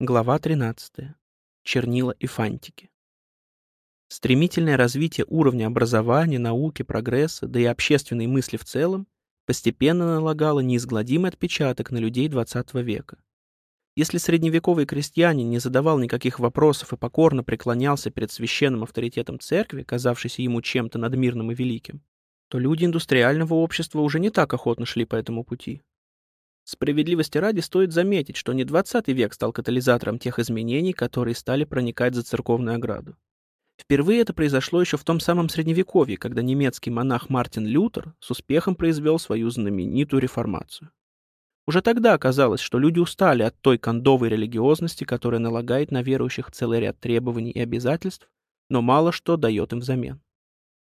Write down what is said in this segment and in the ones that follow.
Глава 13. Чернила и фантики. Стремительное развитие уровня образования, науки, прогресса, да и общественной мысли в целом постепенно налагало неизгладимый отпечаток на людей XX века. Если средневековый крестьянин не задавал никаких вопросов и покорно преклонялся перед священным авторитетом церкви, казавшейся ему чем-то надмирным и великим, то люди индустриального общества уже не так охотно шли по этому пути. Справедливости ради стоит заметить, что не 20 век стал катализатором тех изменений, которые стали проникать за церковную ограду. Впервые это произошло еще в том самом Средневековье, когда немецкий монах Мартин Лютер с успехом произвел свою знаменитую реформацию. Уже тогда оказалось, что люди устали от той кондовой религиозности, которая налагает на верующих целый ряд требований и обязательств, но мало что дает им взамен.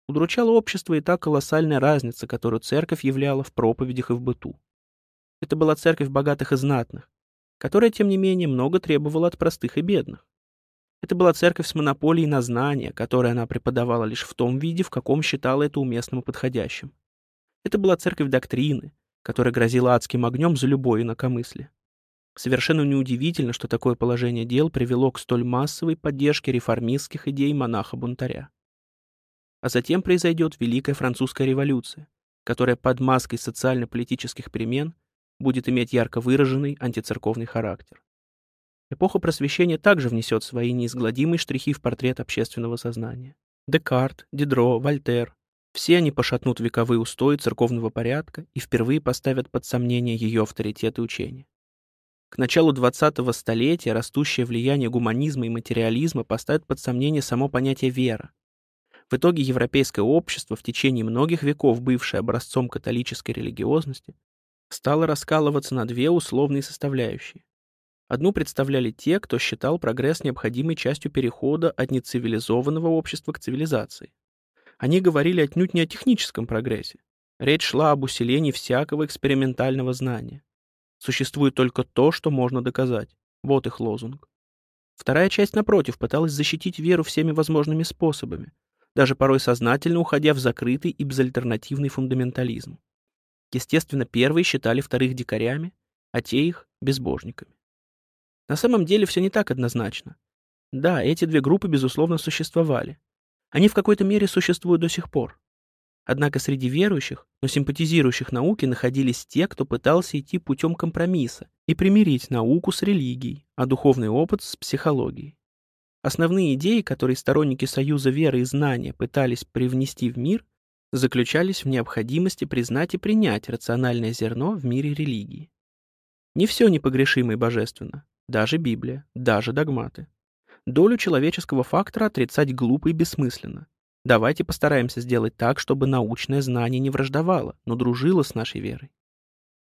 Удручало общество и та колоссальная разница, которую церковь являла в проповедях и в быту. Это была церковь богатых и знатных, которая, тем не менее, много требовала от простых и бедных. Это была церковь с монополией на знания, которые она преподавала лишь в том виде, в каком считала это уместным и подходящим. Это была церковь доктрины, которая грозила адским огнем за любое инакомыслие. Совершенно неудивительно, что такое положение дел привело к столь массовой поддержке реформистских идей монаха-бунтаря. А затем произойдет Великая Французская революция, которая под маской социально-политических перемен будет иметь ярко выраженный антицерковный характер. Эпоха просвещения также внесет свои неизгладимые штрихи в портрет общественного сознания. Декарт, Дидро, Вольтер – все они пошатнут вековые устои церковного порядка и впервые поставят под сомнение ее авторитет и учение. К началу 20-го столетия растущее влияние гуманизма и материализма поставит под сомнение само понятие «вера». В итоге европейское общество, в течение многих веков бывшее образцом католической религиозности, стало раскалываться на две условные составляющие. Одну представляли те, кто считал прогресс необходимой частью перехода от нецивилизованного общества к цивилизации. Они говорили отнюдь не о техническом прогрессе. Речь шла об усилении всякого экспериментального знания. Существует только то, что можно доказать. Вот их лозунг. Вторая часть, напротив, пыталась защитить веру всеми возможными способами, даже порой сознательно уходя в закрытый и безальтернативный фундаментализм. Естественно, первые считали вторых дикарями, а те их — безбожниками. На самом деле все не так однозначно. Да, эти две группы, безусловно, существовали. Они в какой-то мере существуют до сих пор. Однако среди верующих, но симпатизирующих науке находились те, кто пытался идти путем компромисса и примирить науку с религией, а духовный опыт с психологией. Основные идеи, которые сторонники союза веры и знания пытались привнести в мир, заключались в необходимости признать и принять рациональное зерно в мире религии. Не все непогрешимо и божественно, даже Библия, даже догматы. Долю человеческого фактора отрицать глупо и бессмысленно. Давайте постараемся сделать так, чтобы научное знание не враждовало, но дружило с нашей верой.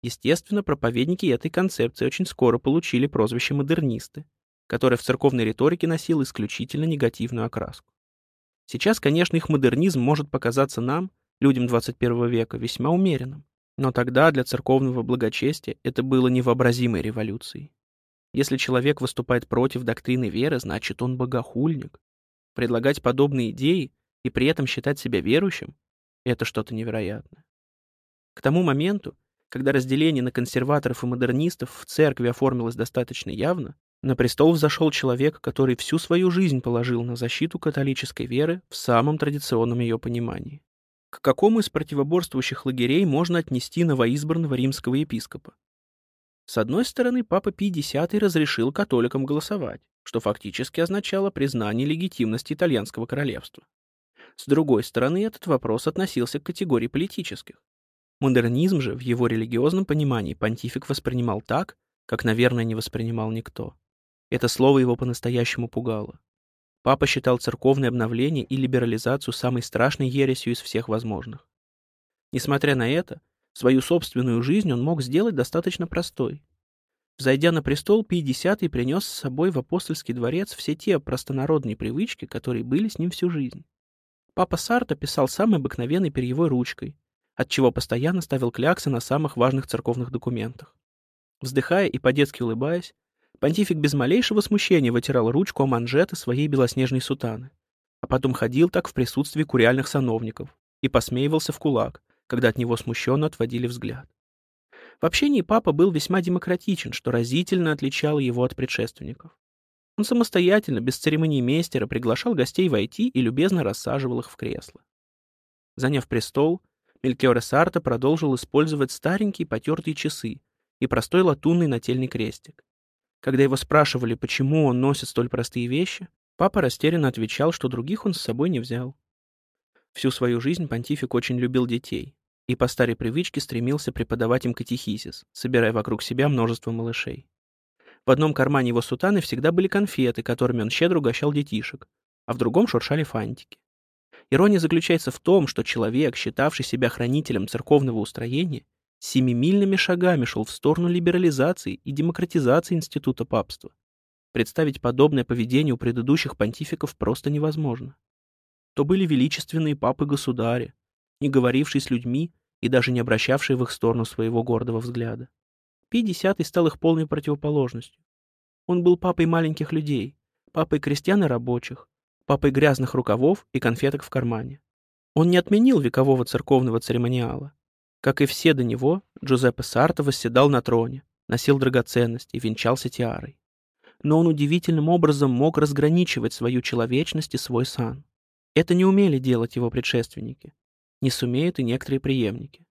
Естественно, проповедники этой концепции очень скоро получили прозвище модернисты, которое в церковной риторике носило исключительно негативную окраску. Сейчас, конечно, их модернизм может показаться нам, людям 21 века, весьма умеренным. Но тогда для церковного благочестия это было невообразимой революцией. Если человек выступает против доктрины веры, значит он богохульник. Предлагать подобные идеи и при этом считать себя верующим — это что-то невероятное. К тому моменту, когда разделение на консерваторов и модернистов в церкви оформилось достаточно явно, на престол взошел человек, который всю свою жизнь положил на защиту католической веры в самом традиционном ее понимании. К какому из противоборствующих лагерей можно отнести новоизбранного римского епископа? С одной стороны, папа Пий X разрешил католикам голосовать, что фактически означало признание легитимности итальянского королевства. С другой стороны, этот вопрос относился к категории политических. Модернизм же в его религиозном понимании понтифик воспринимал так, как, наверное, не воспринимал никто. Это слово его по-настоящему пугало. Папа считал церковное обновление и либерализацию самой страшной ересью из всех возможных. Несмотря на это, свою собственную жизнь он мог сделать достаточно простой. Взойдя на престол, Пий X принес с собой в апостольский дворец все те простонародные привычки, которые были с ним всю жизнь. Папа Сарта писал самой обыкновенной перьевой ручкой, отчего постоянно ставил кляксы на самых важных церковных документах. Вздыхая и по-детски улыбаясь, Понтифик без малейшего смущения вытирал ручку о манжеты своей белоснежной сутаны, а потом ходил так в присутствии куриальных сановников и посмеивался в кулак, когда от него смущенно отводили взгляд. В общении папа был весьма демократичен, что разительно отличало его от предшественников. Он самостоятельно, без церемонии мейстера, приглашал гостей войти и любезно рассаживал их в кресла. Заняв престол, Мелькиоре Сарта продолжил использовать старенькие потертые часы и простой латунный нательный крестик. Когда его спрашивали, почему он носит столь простые вещи, папа растерянно отвечал, что других он с собой не взял. Всю свою жизнь понтифик очень любил детей и по старой привычке стремился преподавать им катехизис, собирая вокруг себя множество малышей. В одном кармане его сутаны всегда были конфеты, которыми он щедро угощал детишек, а в другом шуршали фантики. Ирония заключается в том, что человек, считавший себя хранителем церковного устроения, семимильными шагами шел в сторону либерализации и демократизации института папства. Представить подобное поведение у предыдущих понтификов просто невозможно. То были величественные папы-государи, не говорившие с людьми и даже не обращавшие в их сторону своего гордого взгляда. Пий стал их полной противоположностью. Он был папой маленьких людей, папой крестьян и рабочих, папой грязных рукавов и конфеток в кармане. Он не отменил векового церковного церемониала. Как и все до него, Джузеппе Сарто восседал на троне, носил драгоценности и венчался тиарой. Но он удивительным образом мог разграничивать свою человечность и свой сан. Это не умели делать его предшественники. Не сумеют и некоторые преемники.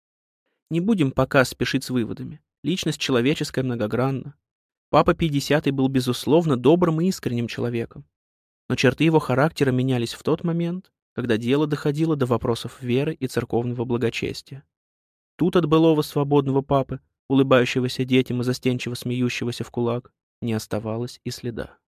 Не будем пока спешить с выводами. Личность человеческая многогранна. Папа Пятидесятый был, безусловно, добрым и искренним человеком. Но черты его характера менялись в тот момент, когда дело доходило до вопросов веры и церковного благочестия. Тут от былого свободного папы, улыбающегося детям и застенчиво смеющегося в кулак, не оставалось и следа.